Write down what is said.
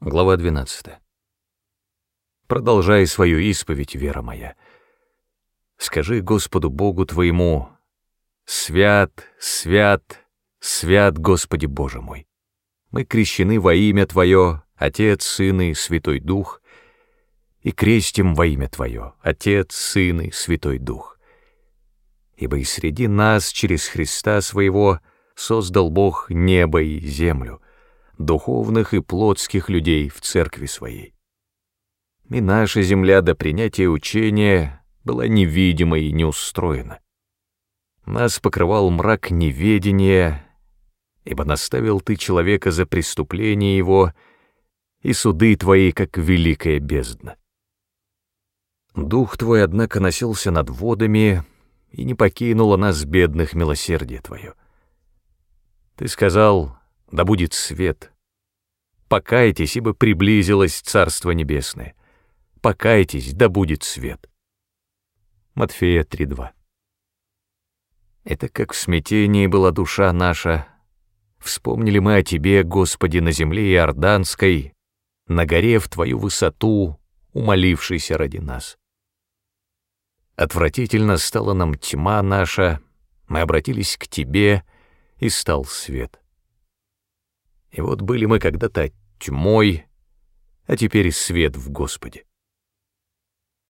Глава 12. Продолжай свою исповедь, вера моя. Скажи Господу Богу твоему, «Свят, свят, свят, Господи Боже мой! Мы крещены во имя Твое, Отец, Сын и Святой Дух, и крестим во имя Твое, Отец, Сын и Святой Дух. Ибо и среди нас через Христа Своего создал Бог небо и землю — духовных и плотских людей в церкви своей. И наша земля до принятия учения была невидима и неустроена. Нас покрывал мрак неведения, ибо наставил ты человека за преступление его, и суды твои, как великая бездна. Дух твой, однако, носился над водами, и не покинуло нас, бедных, милосердие твое. Ты сказал, да будет свет. Покайтесь, ибо приблизилось Царство Небесное. Покайтесь, да будет свет. Матфея 3.2 Это как в смятении была душа наша. Вспомнили мы о Тебе, Господи, на земле Иорданской, на горе в Твою высоту, умолившийся ради нас. Отвратительно стала нам тьма наша, мы обратились к Тебе, и стал свет. И вот были мы когда-то тьмой, а теперь свет в Господе.